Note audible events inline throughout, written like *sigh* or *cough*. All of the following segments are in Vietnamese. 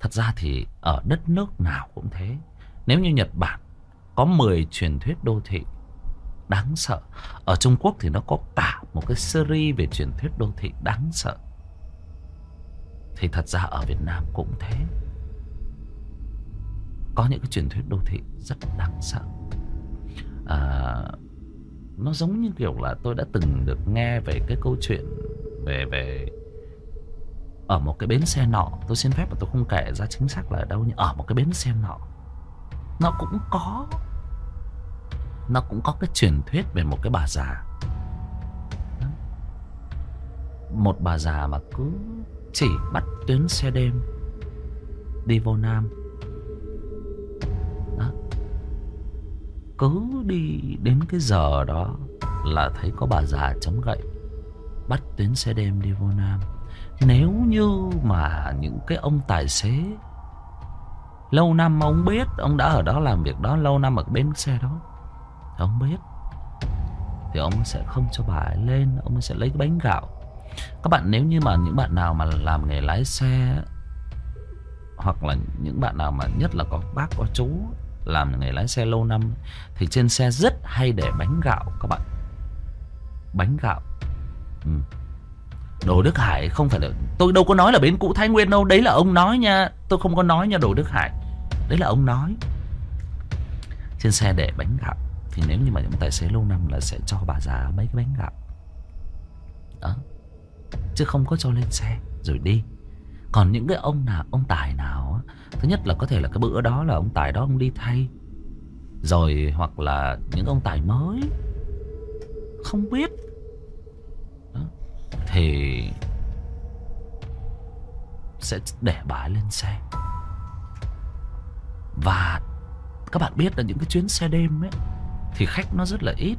Thật ra thì ở đất nước nào cũng thế. Nếu như Nhật Bản có 10 truyền thuyết đô thị đáng sợ. Ở Trung Quốc thì nó có cả một cái series về truyền thuyết đô thị đáng sợ. Thì thật ra ở Việt Nam cũng thế. Có những cái truyền thuyết đô thị rất đáng sợ. À, nó giống như kiểu là tôi đã từng được nghe về cái câu chuyện về về ở một cái bến xe nọ, tôi xin phép mà tôi không kể ra chính xác là ở đâu nhưng ở một cái bến xe nọ, nó cũng có, nó cũng có cái truyền thuyết về một cái bà già. Một bà già mà cứ chỉ bắt tuyến xe đêm đi vô nam. Đó. cứ đi đến cái giờ đó là thấy có bà già chống gậy, bắt tuyến xe đêm đi vô nam nếu như mà những cái ông tài xế, lâu năm ông biết ông đã ở đó làm việc đó, lâu năm ở bến xe đó ông biết, thì ông sẽ không cho bà ấy lên, ông sẽ lấy cái bánh gạo. Các bạn nếu như mà những bạn nào mà làm nghề lái xe, hoặc là những bạn nào mà nhất là có bác, có chú làm nghề lái xe lâu năm, thì trên xe rất hay để bánh gạo, các bạn. Bánh gạo. Ừ. Đồ Đức Hải không phải là Tôi đâu có nói là bến cũ Thái Nguyên đâu, Đấy là ông nói nha. Tôi không có nói nha, Đồ Đức Hải. Đấy là ông nói. Trên xe để bánh gạo. Thì nếu như mà những tài xế lâu năm là sẽ cho bà già mấy cái bánh gạo. Đó. Chứ không có cho lên xe. Rồi đi. Còn những cái ông nào, Ông Tài nào Thứ nhất là có thể là cái bữa đó là ông Tài đó ông đi thay. Rồi hoặc là những ông Tài mới. Không biết thì sẽ để bà lên xe. Và các bạn biết là những cái chuyến xe đêm ấy, thì khách nó rất là ít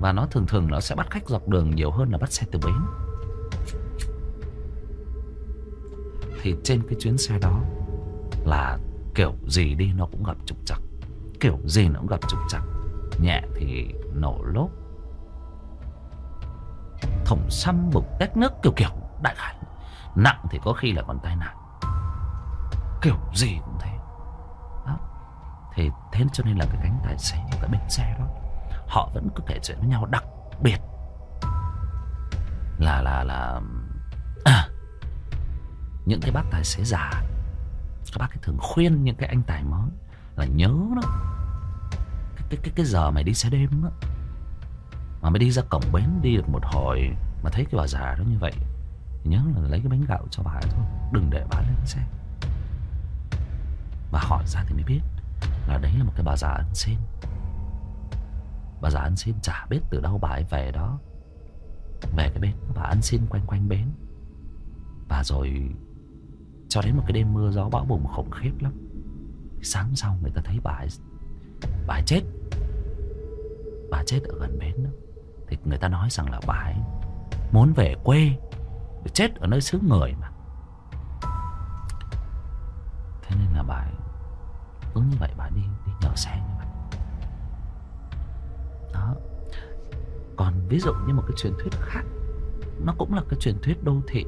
và nó thường thường nó sẽ bắt khách dọc đường nhiều hơn là bắt xe từ bến. Thì trên cái chuyến xe đó là kiểu gì đi nó cũng gặp trục trặc, kiểu gì nó cũng gặp trục trặc. Nhẹ thì nổ lốp thủng xăm bục tét nước kiểu kiểu đại khái. Nặng thì có khi là còn tai nạn. Kiểu gì cũng thế. Đó. thì thế cho nên là cái cánh tài xế cái bên xe đó họ vẫn cứ kể chuyện với nhau đặc biệt là là là à, những cái bác tài xế già. Các bác ấy thường khuyên những cái anh tài mới là nhớ đó. Cái cái cái, cái giờ mày đi xe đêm đó mà mới đi ra cổng bến đi được một hồi Mà thấy cái bà già đó như vậy, Thì nhớ là lấy cái bánh gạo cho bà ấy thôi. Đừng để bà lên xe. Bà hỏi ra thì mới biết Là đấy là một cái bà già ăn xin. Bà già ăn xin chả biết từ đâu bà ấy về đó. Về cái bến Bà ăn xin quanh quanh bến. Và rồi Cho đến một cái đêm mưa gió bão bùng khủng khiếp lắm Sáng sau người ta thấy bà ấy Bà ấy chết. Bà chết ở gần bến đó thì người ta nói rằng là bà ấy muốn về quê chết ở nơi xứ người mà. Thế nên là bà ấy cứ như vậy bà đi đi nhờ xe như vậy. Đó. Còn ví dụ như một cái truyền thuyết khác, nó cũng là cái truyền thuyết đô thị.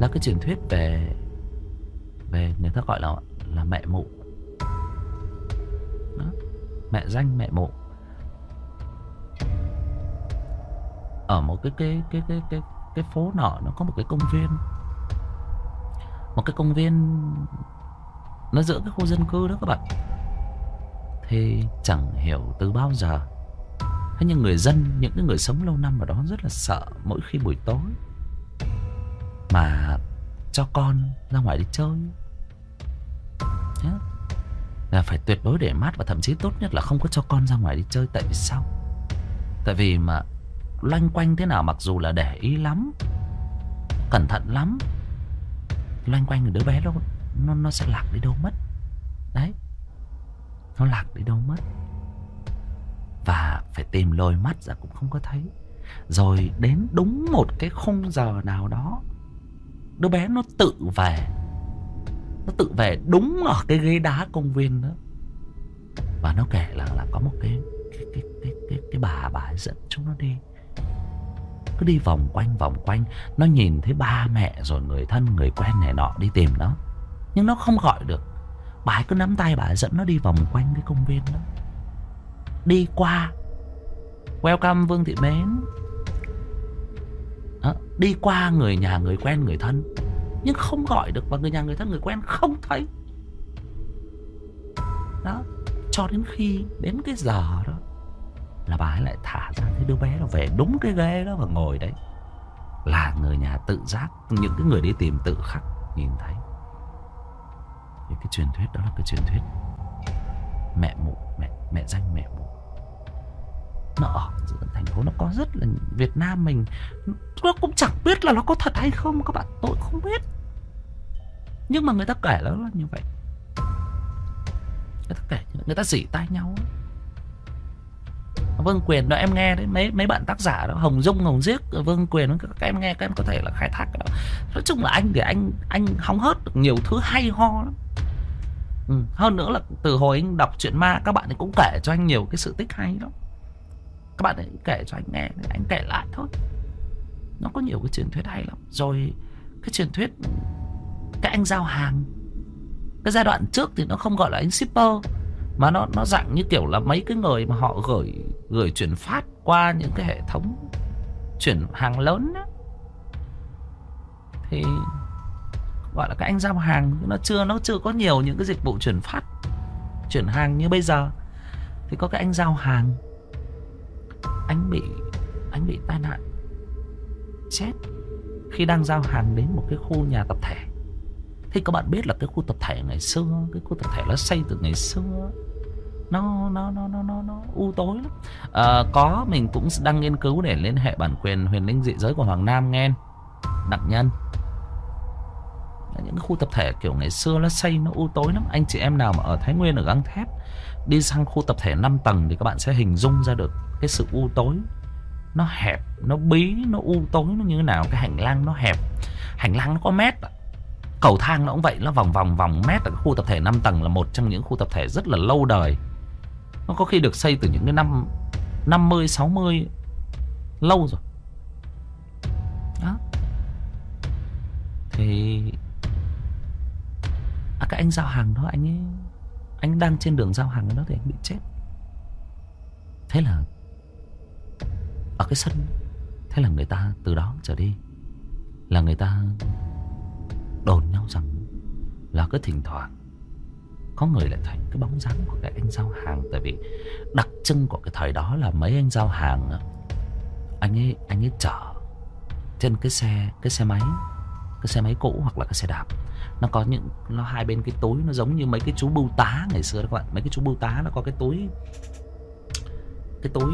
Là cái truyền thuyết về về người ta gọi là là mẹ mụ. Đó. mẹ danh, mẹ mụ. Ở một cái cái cái cái cái cái phố nọ, nó có một cái công viên. Một cái công viên nó giữa cái khu dân cư đó các bạn. Thì chẳng hiểu từ bao giờ. Thế nhưng người dân, những cái người sống lâu năm ở đó rất là sợ mỗi khi buổi tối mà cho con ra ngoài đi chơi. Nhá. là phải tuyệt đối để mát và thậm chí tốt nhất là không có cho con ra ngoài đi chơi, tại vì sao? Tại vì mà loanh quanh thế nào mặc dù là để ý lắm cẩn thận lắm. Loanh quanh đứa bé nó nó nó sẽ lạc đi đâu mất. Đấy nó lạc đi đâu mất. Và phải tìm lôi mắt ra cũng không có thấy. Rồi đến đúng một cái khung giờ nào đó đứa bé nó tự về. Nó tự về đúng ở cái ghế đá công viên đó. Và nó kể là là có một cái cái cái cái cái, cái bà bà dẫn chúng nó đi cứ đi vòng quanh vòng quanh. Nó nhìn thấy ba mẹ rồi người thân người quen này nọ đi tìm nó. Nhưng nó không gọi được. Bà ấy cứ nắm tay bà ấy dẫn nó đi vòng quanh cái công viên đó. Đi qua. Welcome vương thị mến. Đó, đi qua người nhà người quen người thân. Nhưng không gọi được và người nhà người thân người quen không thấy. Đó cho đến khi đến cái giờ đó là bà ấy lại thả ra cái đứa bé nó về đúng cái ghế đó và ngồi đấy. Là người nhà tự giác, những cái người đi tìm tự khắc, nhìn thấy. Thì cái truyền thuyết đó là cái truyền thuyết mẹ mụ, mẹ mẹ danh mẹ mụ. Nó ở giữa thành phố, nó có rất là Việt Nam mình, nó cũng chẳng biết là nó có thật hay không, các bạn, tôi không biết. Nhưng mà người ta kể nó là như vậy. Người ta kể người ta xỉ tai nhau ấy. Vương Quyền đó, em nghe đấy, mấy mấy bạn tác giả đó, Hồng Dung, Hồng diếc, Vương Quyền, các em nghe, các em có thể là khai thác đó. Nói chung là anh thì anh anh hóng hớt được nhiều thứ hay ho lắm. Ừ. hơn nữa là từ hồi anh đọc truyện ma, các bạn ấy cũng kể cho anh nhiều cái sự tích hay lắm. Các bạn ấy kể cho anh nghe, anh kể lại thôi. Nó có nhiều cái truyền thuyết hay lắm. Rồi cái truyền thuyết, cái anh giao hàng. Cái giai đoạn trước thì nó không gọi là anh shipper, mà nó nó dạng như kiểu là mấy cái người mà họ gửi gửi chuyển phát qua những cái hệ thống chuyển hàng lớn đó. thì gọi là các anh giao hàng, nó chưa nó chưa có nhiều những cái dịch vụ chuyển phát, chuyển hàng như bây giờ. Thì có cái anh giao hàng, anh bị anh bị tai nạn, chết khi đang giao hàng đến một cái khu nhà tập thể. Thì các bạn biết là cái khu tập thể ngày xưa, cái khu tập thể nó xây từ ngày xưa nó nó nó nó nó, nó u tối lắm. À, có mình cũng đang nghiên cứu để liên hệ bản quyền huyền linh dị giới của hoàng nam nghe. Đặc nhân. Những cái khu tập thể kiểu ngày xưa nó xây nó u tối lắm. Anh chị em nào mà ở thái nguyên ở găng thép đi sang khu tập thể 5 tầng thì các bạn sẽ hình dung ra được cái sự u tối. Nó hẹp nó bí nó u tối nó như thế nào. Cái hành lang nó hẹp. Hành lang nó có mét cầu thang nó cũng vậy nó vòng vòng vòng mét ở cái khu tập thể 5 tầng là một trong những khu tập thể rất là lâu đời nó có khi được xây từ những cái năm 50, 60 Lâu rồi. Đó. Thì À cái anh giao hàng đó anh ấy Anh đang trên đường giao hàng đó thì anh bị chết. Thế là Ở cái sân Thế là người ta từ đó trở đi Là người ta Đồn nhau rằng Là cứ thỉnh thoảng có người lại thành cái bóng dáng của cái anh giao hàng, tại vì đặc trưng của cái thời đó là mấy anh giao hàng anh ấy anh ấy chở trên cái xe cái xe máy, cái xe máy cũ hoặc là cái xe đạp. Nó có những, nó hai bên cái túi nó giống như mấy cái chú bưu tá ngày xưa các bạn, mấy cái chú bưu tá nó có cái túi cái túi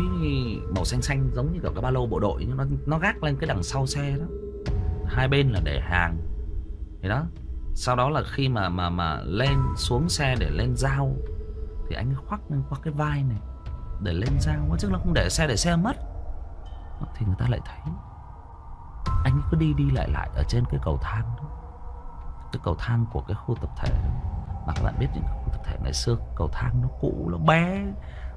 màu xanh xanh giống như kiểu cái ba lô bộ đội, nhưng nó nó gác lên cái đằng sau xe đó. Hai bên là để hàng, thì đó sau đó là khi mà mà mà lên xuống xe để lên dao thì anh khoác qua cái vai này để lên dao chứ nó không để xe để xe mất. Thì người ta lại thấy anh cứ đi đi lại lại ở trên cái cầu thang đó. Cái cầu thang của cái khu tập thể đó. mà các bạn biết những khu tập thể ngày xưa, cầu thang nó cũ, nó bé.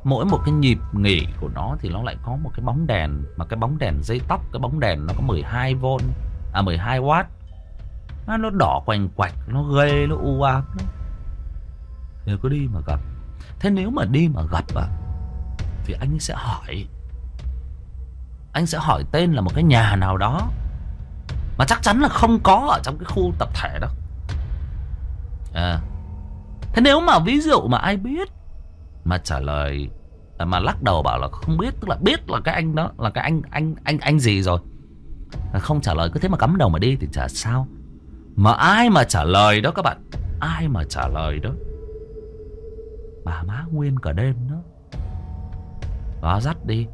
Mỗi một cái nhịp nghỉ của nó thì nó lại có một cái bóng đèn. Mà cái bóng đèn dây tóc, cái bóng đèn nó có 12V à 12W nó đỏ quành quạch, nó gây nó u ám. Thì cứ đi mà gặp. Thế nếu mà đi mà gặp à thì anh sẽ hỏi. Anh sẽ hỏi tên là một cái nhà nào đó mà chắc chắn là không có ở trong cái khu tập thể đó à. thế nếu mà ví dụ mà ai biết mà trả lời à, mà lắc đầu bảo là không biết, tức là biết là cái anh đó, là cái anh anh anh anh gì rồi à, không trả lời, cứ thế mà cắm đầu mà đi thì chả sao mà ai mà trả lời đó các bạn? Ai mà trả lời đó? Bà má nguyên cả đêm đó. Nó dắt đi.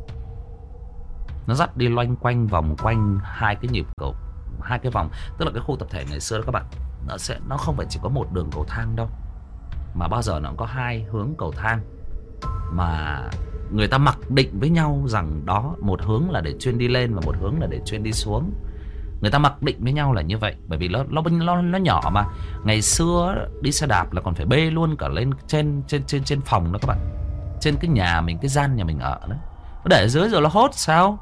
Nó dắt đi loanh quanh vòng quanh Hai cái nhịp cầu, Hai cái vòng. Tức là cái khu tập thể ngày xưa đó các bạn. Nó sẽ, nó không phải chỉ có một đường cầu thang đâu. Mà bao giờ nó cũng có hai hướng cầu thang. Mà người ta mặc định với nhau rằng đó, một hướng là để chuyên đi lên và một hướng là để chuyên đi xuống người ta mặc định với nhau là như vậy bởi vì nó nó nó, nó nhỏ mà. Ngày xưa đi xe đạp là còn phải bê luôn cả lên trên trên trên trên phòng đó các bạn. Trên cái nhà mình cái gian nhà mình ở đó. Nó để dưới rồi nó hốt sao?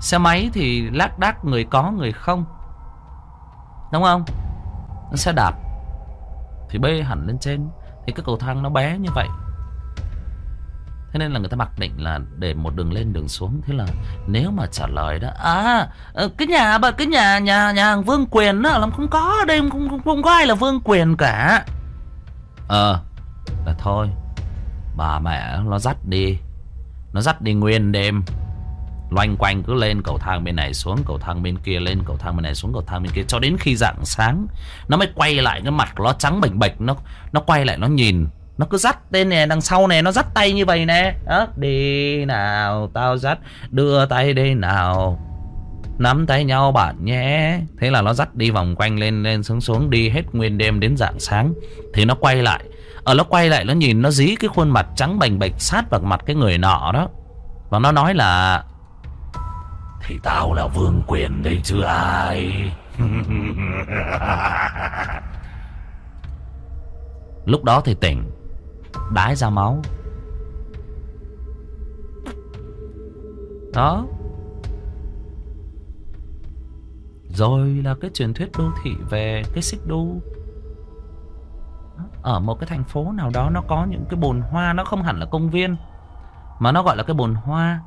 Xe máy thì lác đác người có người không. Đúng không? Xe đạp thì bê hẳn lên trên. Thì cái cầu thang nó bé như vậy thế nên là người ta mặc định là để một đường lên đường xuống. Thế là nếu mà trả lời đó à ờ, cái nhà bà cái nhà nhà nhà hàng vương quyền đó làm không có ở đây không, không không có ai là vương quyền cả. Ờ là thôi bà mẹ nó dắt đi nó dắt đi nguyên đêm. Loanh quanh cứ lên cầu thang bên này xuống cầu thang bên kia lên cầu thang bên này xuống cầu thang bên kia cho đến khi rạng sáng nó mới quay lại cái mặt nó trắng bệch bệch nó nó quay lại nó nhìn nó cứ dắt tên này, đằng sau này nó dắt tay như vậy nè. Đó, đi nào, tao dắt, đưa tay đây nào. Nắm tay nhau bạn nhé. Thế là nó dắt đi vòng quanh lên lên xuống xuống, đi hết nguyên đêm đến rạng sáng. Thì nó quay lại. Ở nó quay lại, nó nhìn, nó dí cái khuôn mặt trắng bành bệch sát vào mặt cái người nọ đó. Và nó nói là, thì tao là vương quyền đây chứ ai? *laughs* Lúc đó thì tỉnh đái ra máu. Đó. Rồi là cái truyền thuyết đô thị về cái xích đu. Ở một cái thành phố nào đó nó có những cái bồn hoa, nó không hẳn là công viên, mà nó gọi là cái bồn hoa.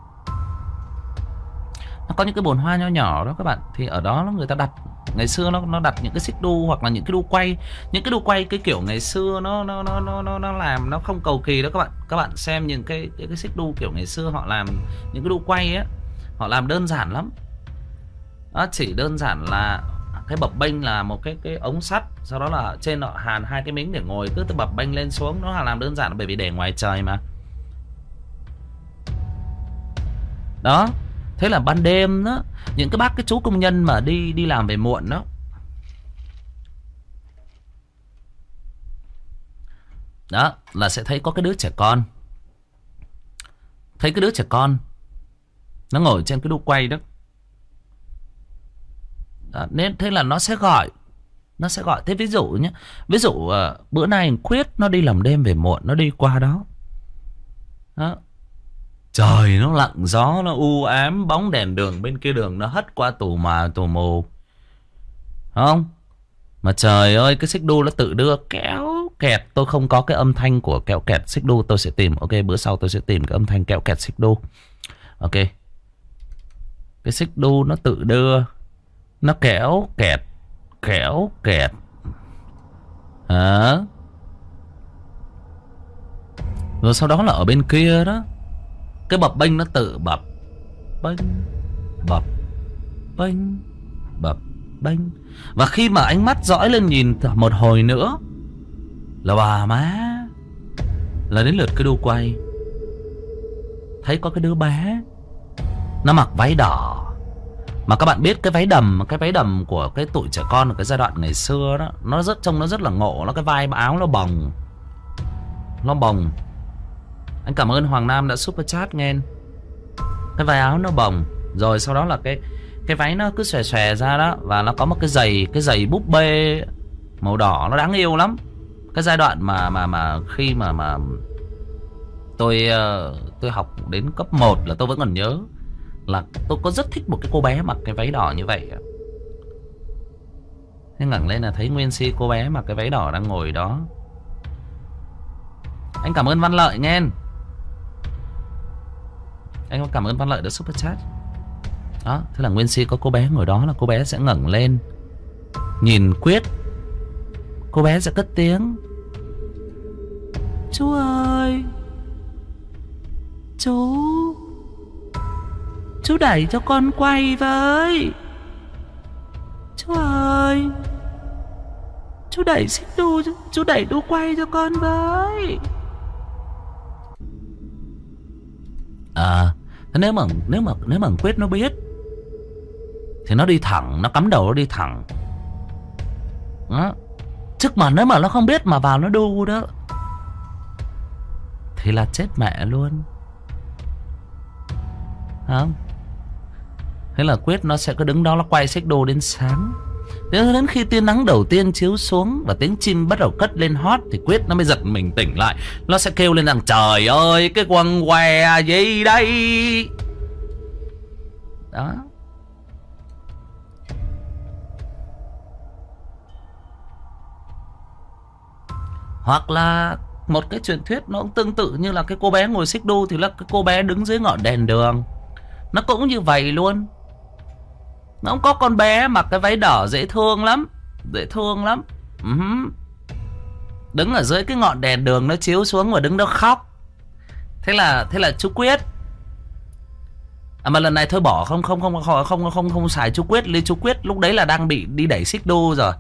Nó có những cái bồn hoa nho nhỏ đó các bạn. Thì ở đó người ta đặt ngày xưa nó nó đặt những cái xích đu hoặc là những cái đu quay. Những cái đu quay cái kiểu ngày xưa nó nó nó nó nó, nó làm nó không cầu kỳ đó các bạn. Các bạn xem những cái cái, cái xích đu kiểu ngày xưa họ làm những cái đu quay á họ làm đơn giản lắm. Nó chỉ đơn giản là cái bập bênh là một cái cái ống sắt sau đó là trên họ hàn hai cái miếng để ngồi cứ từ bập bênh lên xuống. Nó là làm đơn giản bởi vì để ngoài trời mà. Đó thế là ban đêm đó những cái bác cái chú công nhân mà đi đi làm về muộn đó. Đó là sẽ thấy có cái đứa trẻ con. Thấy cái đứa trẻ con nó ngồi trên cái đu quay đó. Đó, nên thế là nó sẽ gọi nó sẽ gọi. Thế ví dụ nhé ví dụ ờ, bữa nay quyết nó đi làm đêm về muộn nó đi qua đó. Đó trời, nó lặng gió, nó u ám, bóng đèn đường bên kia đường nó hất qua tù mà, tù mù. Không? Mà trời ơi, cái xích đu nó tự đưa kéo kẹt. Tôi không có cái âm thanh của kéo kẹt xích đu, tôi sẽ tìm. Ok, bữa sau tôi sẽ tìm cái âm thanh kéo kẹt xích đu. Ok. Cái xích đu nó tự đưa, nó kéo kẹt kéo kẹt. Hả? Rồi sau đó là ở bên kia đó cái bập bênh nó tự bập bênh bập bênh bập bênh. Và khi mà ánh mắt dõi lên nhìn một hồi nữa, là bà má là đến lượt cái đu quay. Thấy có cái đứa bé, nó mặc váy đỏ. Mà các bạn biết cái váy đầm, cái váy đầm của cái tụi trẻ con ở cái giai đoạn ngày xưa đó, nó rất, trông nó rất là ngộ. Nó cái vai áo nó bồng nó bồng anh cảm ơn Hoàng Nam đã super chat nghe. Cái váy áo nó bồng, rồi sau đó là cái cái váy nó cứ xòe xòe ra đó và nó có một cái giày cái giày búp bê màu đỏ, nó đáng yêu lắm. Cái giai đoạn mà mà mà khi mà mà tôi ờ, tôi học đến cấp 1 là tôi vẫn còn nhớ là tôi có rất thích một cái cô bé mặc cái váy đỏ như vậy thế ngẩng lên là thấy nguyên si cô bé mặc cái váy đỏ đang ngồi đó. Anh cảm ơn văn lợi nghe. anh anh cảm ơn văn lợi đã super chat. Đó, thế là nguyên si có cô bé ngồi đó là cô bé sẽ ngẩng lên, nhìn quyết. Cô bé sẽ cất tiếng. Chú ơi, chú chú đẩy cho con quay với. Chú ơi, chú đẩy xích đu, chú đẩy đu quay cho con với. À nếu mà nếu mà nếu mà quyết nó biết thì nó đi thẳng, nó cắm đầu nó đi thẳng. Đó. Chứ mà nếu mà nó không biết mà vào nó đu đó thì là chết mẹ luôn. Không? Thế là quyết nó sẽ cứ đứng đó nó quay xích đô đến sáng. Thế đến khi tia nắng đầu tiên chiếu xuống và tiếng chim bắt đầu cất lên hót thì quyết nó mới giật mình tỉnh lại. Nó sẽ kêu lên rằng, trời ơi, cái quăng què gì đây? Đó. Hoặc là một cái truyền thuyết nó cũng tương tự như là cái cô bé ngồi xích đu thì là cái cô bé đứng dưới ngọn đèn đường. Nó cũng như vậy luôn. Nó không có con bé mặc cái váy đỏ dễ thương lắm. Dễ thương lắm. Ừ uh -huh. Đứng ở dưới cái ngọn đèn đường nó chiếu xuống và đứng đó khóc. Thế là thế là chú Quyết À mà lần này thôi bỏ không không không không không không không xài chú Quyết, Lý chú Quyết lúc đấy là đang bị đi đẩy xích đu rồi.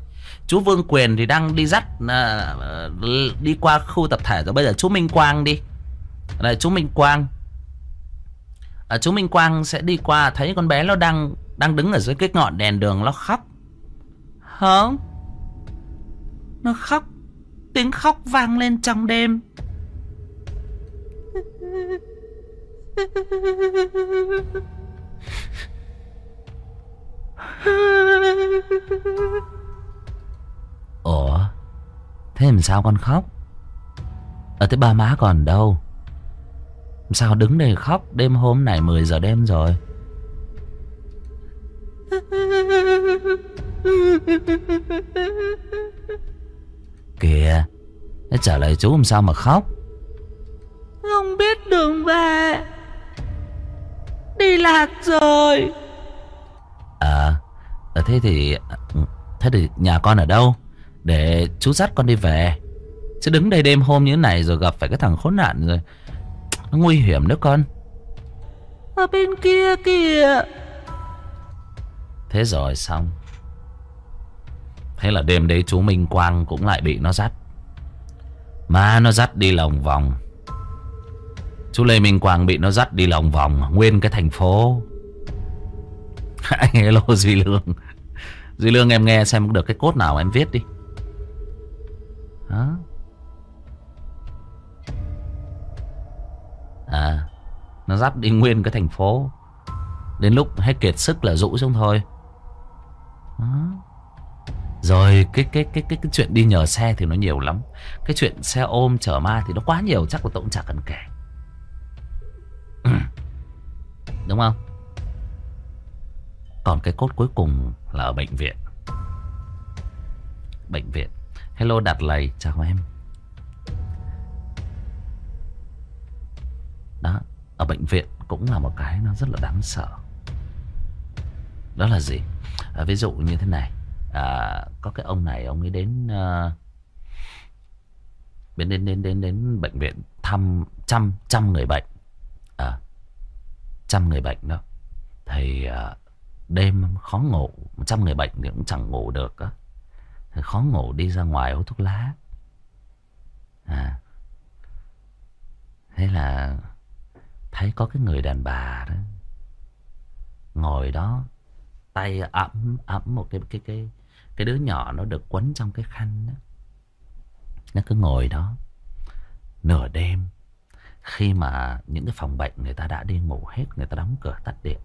Chú Vương Quyền thì đang đi dắt à, đi qua khu tập thể rồi bây giờ chú Minh Quang đi. Này chú Minh Quang. À, chú Minh Quang sẽ đi qua thấy con bé nó đang đang đứng ở dưới cái ngọn đèn đường nó khóc. Hả? Nó khóc. Tiếng khóc vang lên trong đêm. Ủa Thế làm sao con khóc Ở thế ba má còn đâu Sao đứng đây khóc Đêm hôm này 10 giờ đêm rồi Kìa Trả lời chú làm sao mà khóc? Không biết đường về. Đi lạc rồi. À Thế thì Thế thì nhà con ở đâu? Để chú dắt con đi về. Chứ đứng đây đêm hôm như thế này Rồi gặp phải cái thằng khốn nạn rồi. Nó nguy hiểm nữa con. Ở bên kia kìa. Thế rồi xong Thế là đêm đấy chú Minh Quang Cũng lại bị nó dắt. Mà nó dắt đi lòng vòng. Chú Lê Minh Quang bị nó dắt đi lòng vòng, Nguyên cái thành phố. *laughs* Hello Duy Lương. Duy Lương em nghe xem được cái cốt nào em viết đi. Đó. À Nó dắt đi nguyên cái thành phố. Đến lúc hết kiệt sức là rũ xuống thôi. Đó. Rồi cái, cái cái cái cái chuyện đi nhờ xe thì nó nhiều lắm. Cái chuyện xe ôm chở ma thì nó quá nhiều Chắc là tôi cũng chả cần kể. *clears throat* Đúng không? Còn cái cốt cuối cùng là ở bệnh viện. Bệnh viện. Hello đặt Lầy chào em. Đó Ở bệnh viện cũng là một cái nó rất là đáng sợ. Đó là gì? À, Ví dụ như thế này à, Có cái ông này ông ấy đến ờ, đến đến đến đến đến bệnh viện thăm trăm trăm người bệnh. À, trăm người bệnh đó. Thì à, ờ, đêm khó ngủ trăm người bệnh thì cũng chẳng ngủ được á. Khó ngủ đi ra ngoài hút thuốc lá. À thế là thấy có cái người đàn bà đó ngồi đó tay ẵm ẵm một cái cái cái cái đứa nhỏ nó được quấn trong cái khăn đó. Nó cứ ngồi đó nửa đêm. Khi mà những cái phòng bệnh người ta đã đi ngủ hết, người ta đóng cửa tắt điện.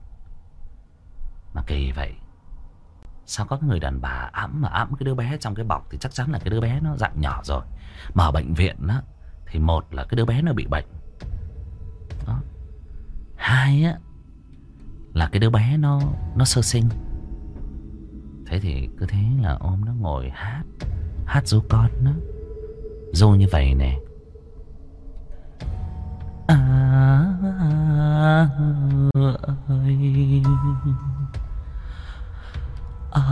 Mà kỳ vậy, sao có người đàn bà ẵm mà ẵm cái đứa bé trong cái bọc thì chắc chắn là cái đứa bé nó dạng nhỏ rồi. Mà ở bệnh viện á, thì một là cái đứa bé nó bị bệnh. Đó. hai á, là cái đứa bé nó nó sơ sinh thế thì cứ thế là ôm nó ngồi hát hát ru con nó. Ru như vậy nè. À, ơi à,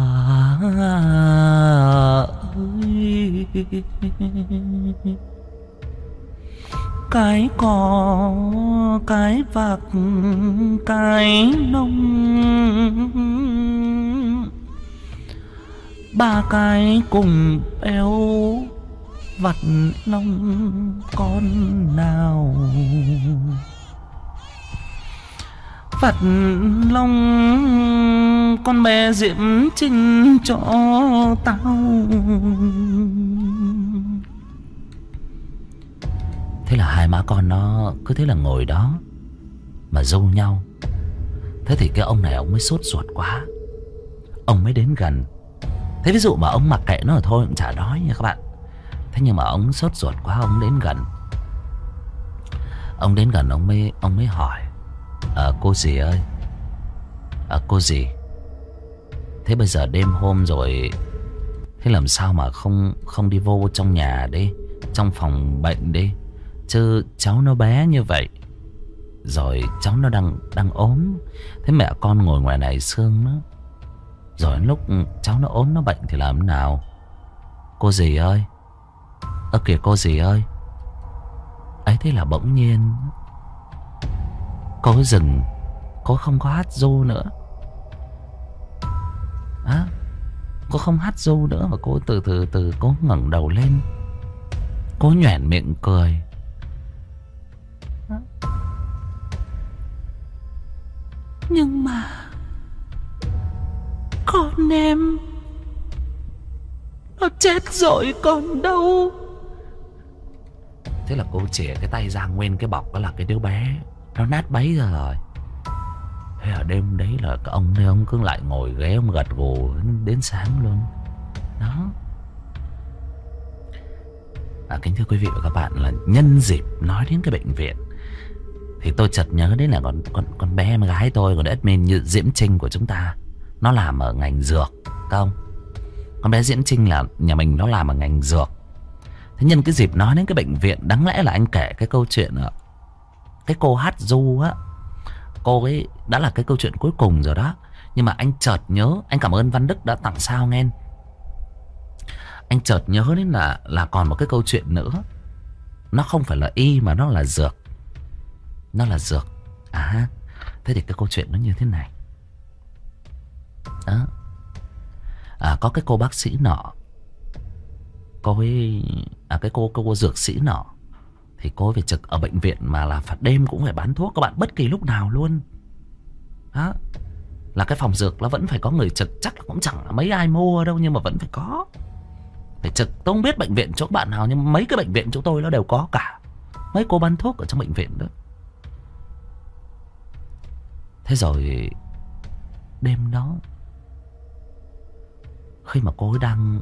ơi. Cái cỏ cái vạc cái nông ba cái cùng béo vặt lông con nào? Vặt lông con bé diễm trinh cho tao. Thế là hai má con nó cứ thế là ngồi đó mà dâu nhau. Thế thì cái ông này ông mới sốt ruột quá. Ông mới đến gần thế ví dụ mà ông mặc kệ nó thôi cũng chả đói nha các bạn. Thế nhưng mà ông sốt ruột quá ông đến gần. Ông đến gần ông mới ông mới hỏi à, Cô gì ơi? À, Cô gì? Thế bây giờ đêm hôm rồi Thế làm sao mà không không đi vô trong nhà đi trong phòng bệnh đi? Chứ cháu nó bé như vậy rồi cháu nó đang đang ốm. Thế mẹ con ngồi ngoài này xương nó rồi lúc cháu nó ốm, nó bệnh thì làm nào? Cô gì ơi. Ơ kìa, cô gì ơi. Ấy thế là bỗng nhiên cô dừng. Cô không có hát du nữa. Á, cô không hát du nữa và cô từ từ từ cô ngẩng đầu lên. Cô nhoẻn miệng cười. Nhưng mà con em nó chết rồi còn đâu. Thế là cô chìa cái tay ra nguyên cái bọc đó là cái đứa bé. Nó nát bấy ra rồi. Thế ở đêm đấy là cái ông này ông cứ lại ngồi ghé ông gật gù đến sáng luôn. Đó. À, kính thưa quý vị và các bạn là nhân dịp nói đến cái bệnh viện thì tôi chợt nhớ đến là con con con bé em gái tôi còn admin như Diễm Trinh của chúng ta nó làm ở ngành dược không con bé Diễm Trinh là nhà mình, nó làm ở ngành dược. Thế nhân cái dịp nói đến cái bệnh viện, đáng lẽ là anh kể cái câu chuyện ở cái cô hát du á. Cô ấy đã là cái câu chuyện cuối cùng rồi đó. Nhưng mà anh chợt nhớ, anh cảm ơn Văn Đức đã tặng sao nghe. Anh chợt nhớ đến là là còn một cái câu chuyện nữa. Nó không phải là y mà nó là dược. Nó là dược. À thế thì cái câu chuyện nó như thế này đó. À, có cái cô bác sĩ nọ. Cô ấy à cái cô, cô cô dược sĩ nọ. Thì cô về phải trực ở bệnh viện mà là phạt đêm cũng phải bán thuốc các bạn bất kỳ lúc nào luôn. Đó. Là cái phòng dược nó vẫn phải có người trực chắc cũng chẳng là mấy ai mua đâu nhưng mà vẫn phải có. Phải trực tôi không biết bệnh viện chỗ bạn nào nhưng mấy cái bệnh viện chỗ tôi nó đều có cả. Mấy cô bán thuốc ở trong bệnh viện đó. Thế rồi đêm đó khi mà cô ấy đang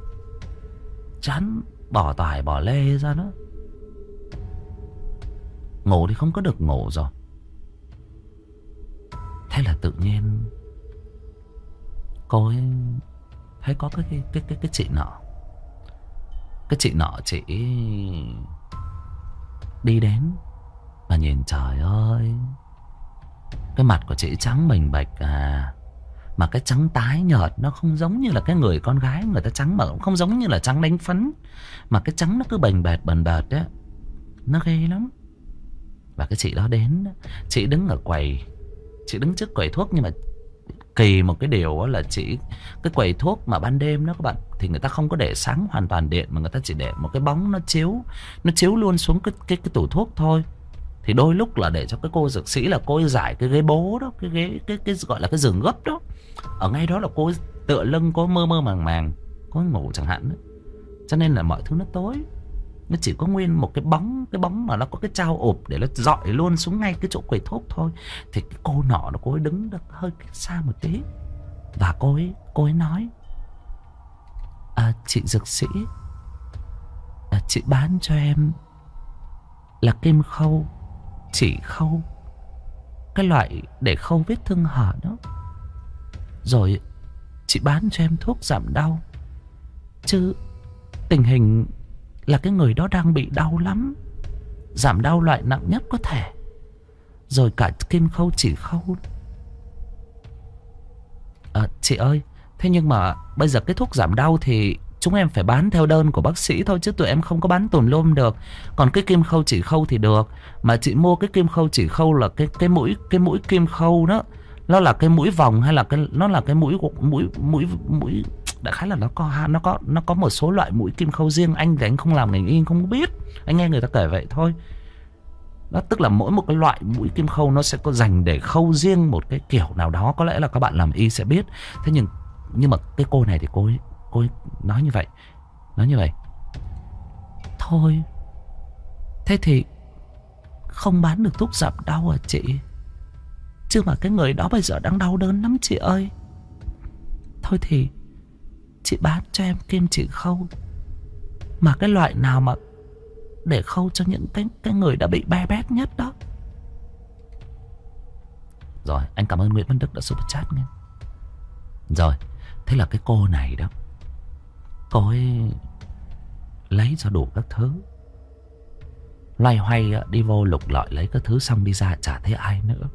chán bỏ tài bỏ lê ra đó. Ngủ thì không có được ngủ rồi. Thế là tự nhiên cô ấy thấy có cái cái cái cái, cái chị nọ. Cái chị nọ chị đi đến và nhìn trời ơi cái mặt của chị trắng bình bạch à mà cái trắng tái nhợt nó không giống như là cái người con gái người ta trắng mà cũng không giống như là trắng đánh phấn. Mà cái trắng nó cứ bềnh bệt bần bệt đấy nó ghê lắm. Và cái chị đó đến chị đứng ở quầy, chị đứng trước quầy thuốc nhưng mà kỳ một cái điều là chỉ cái quầy thuốc mà ban đêm đó các bạn, thì người ta không có để sáng hoàn toàn điện mà người ta chỉ để một cái bóng nó chiếu nó chiếu luôn xuống cái cái cái tủ thuốc thôi thì đôi lúc là để cho cái cô dược sĩ là cô ấy giải cái ghế bố đó cái ghế cái cái gọi là cái giường gấp đó. Ở ngay đó là cô ấy tựa lưng có mơ mơ màng màng có ngủ chẳng hạn đó. cho nên là mọi thứ nó tối. Nó chỉ có nguyên một cái bóng cái bóng mà nó có cái trao ụp để nó dọi luôn xuống ngay cái chỗ quầy thuốc thôi. Thì cái cô nọ nó cô ấy đứng được hơi xa một tí. Và cô ấy cô ấy nói à, chị dược sĩ à, chị bán cho em là kim khâu chỉ khâu cái loại để khâu vết thương hở đó. Rồi chị bán cho em thuốc giảm đau. Chứ tình hình là cái người đó đang bị đau lắm. Giảm đau loại nặng nhất có thể. Rồi cả kim khâu chỉ khâu. À, chị ơi thế nhưng mà bây giờ cái thuốc giảm đau thì chúng em phải bán theo đơn của bác sĩ thôi chứ tụi em không có bán tùm lum được. Còn cái kim khâu chỉ khâu thì được. Mà chị mua cái kim khâu chỉ khâu là cái cái mũi cái mũi kim khâu đó. Nó là cái mũi vòng hay là cái, nó là cái mũi mũi mũi mũi, đại khái là nó có nó có nó có một số loại mũi kim khâu riêng. Anh thì anh không làm ngành y không biết. Anh nghe người ta kể vậy thôi. Đó, tức là mỗi một cái loại mũi kim khâu nó sẽ có dành để khâu riêng một cái kiểu nào đó. Có lẽ là các bạn làm y sẽ biết. Thế nhưng nhưng mà cái cô này thì cô ấy cô ấy nói như vậy, nói như vậy. Thôi, thế thì không bán được thuốc giảm đau à chị? Chứ mà cái người đó bây giờ đang đau đớn lắm chị ơi. Thôi thì chị bán cho em kim chỉ khâu. Mà cái loại nào mà để khâu cho những cái cái người đã bị be bét nhất đó? Rồi, anh cảm ơn Nguyễn Văn Đức đã super chat nghe rồi, thế là cái cô này đó cô ấy lấy cho đủ các thứ. Loay hoay à, đi vô lục lọi lấy các thứ xong đi ra chả thấy ai nữa.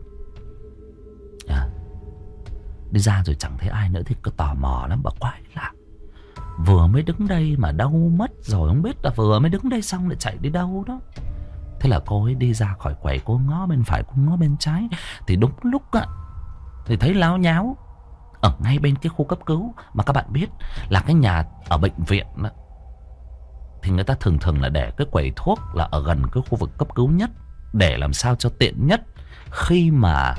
À, đi ra rồi chẳng thấy ai nữa thì cứ tò mò lắm bà quái lạ. Vừa mới đứng đây mà đâu mất rồi không biết là vừa mới đứng đây xong lại chạy đi đâu đó. Thế là cô ấy đi ra khỏi quầy cô ngó bên phải cô ngó bên trái. Thì đúng lúc á thì thấy láo nháo ở ngay bên cái khu cấp cứu mà các bạn biết là cái nhà ở bệnh viện đó, thì người ta thường thường là để cái quầy thuốc là ở gần cái khu vực cấp cứu nhất để làm sao cho tiện nhất khi mà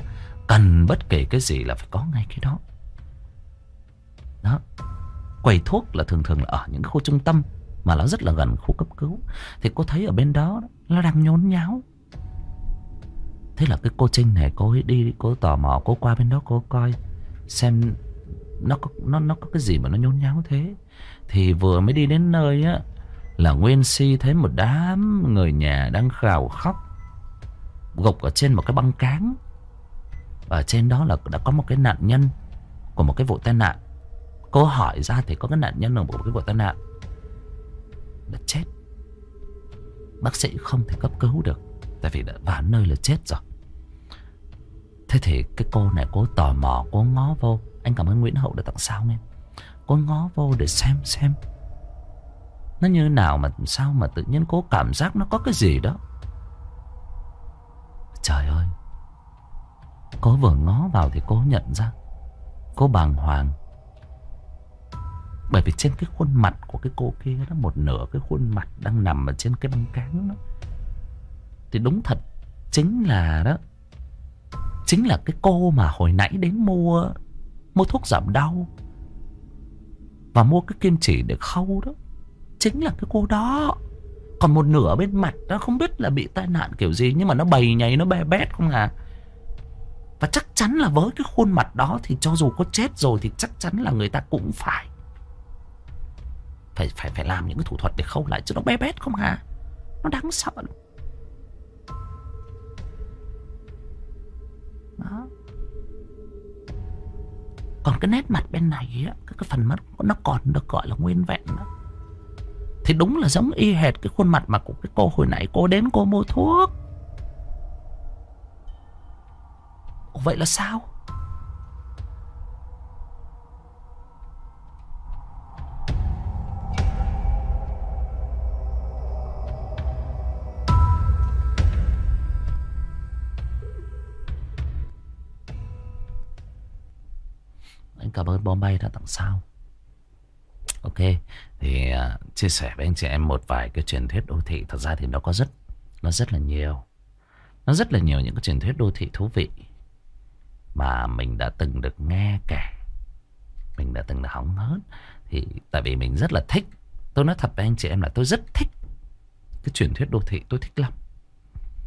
cần bất kể cái gì là phải có ngay cái đó. Đó. Quầy thuốc là thường thường là ở những khu trung tâm mà nó rất là gần khu cấp cứu. Thì cô thấy ở bên đó nó đang nhốn nháo. Thế là cái cô trinh này cô ấy đi cô tò mò cô qua bên đó cô coi xem nó có, nó nó có cái gì mà nó nhốn nháo thế. Thì vừa mới đi đến nơi á, là nguyên si thấy một đám người nhà đang gào khóc, gục ở trên một cái băng cáng. Ở trên đó là đã có một cái nạn nhân của một cái vụ tai nạn. Cô hỏi ra thì có cái nạn nhân ở một cái vụ tai nạn. Đã chết. Bác sĩ không thể cấp cứu được, tại vì đã vào nơi là chết rồi thế thì cái cô này cô tò mò cô ngó vô. Anh cảm ơn nguyễn hậu đã tặng sao nghe cô ngó vô để xem xem. Nó như nào mà, sao mà tự nhiên cô cảm giác nó có cái gì đó? Trời ơi. Cô vừa ngó vào thì cô nhận ra. Cô bàng hoàng. Bởi vì trên cái khuôn mặt của cái cô kia đó, Một nửa cái khuôn mặt đang nằm ở trên cái băng cáng đó, Thì đúng thật Chính là đó Chính là cái cô mà hồi nãy đến mua Mua thuốc giảm đau. Và mua cái kim chỉ để khâu đó, Chính là cái cô đó. Còn một nửa bên mặt nó không biết là bị tai nạn kiểu gì, Nhưng mà nó bầy nhảy, nó bè bét không à. Và chắc chắn là với cái khuôn mặt đó Thì cho dù có chết rồi Thì chắc chắn là người ta cũng phải phải phải phải làm những cái thủ thuật để khâu lại, chứ nó bé bét không hả nó đáng sợ lắm. Đó. Còn cái nét mặt bên này á cái, cái phần mắt nó còn được gọi là nguyên vẹn đó. Thì đúng là giống y hệt cái khuôn mặt mà của cái cô hồi nãy cô đến cô mua thuốc. Ủa vậy là sao? Anh ơn Bombay đã tặng sao Ok Thì uh, chia sẻ với anh chị em một vài cái truyền thuyết đô thị. Thật ra thì nó có rất Nó rất là nhiều. Nó rất là nhiều những cái truyền thuyết đô thị thú vị Mà mình đã từng được nghe kể. Mình đã từng được hóng hớt. Thì tại vì mình rất là thích Tôi nói thật với anh chị em là tôi rất thích Cái truyền thuyết đô thị tôi thích lắm.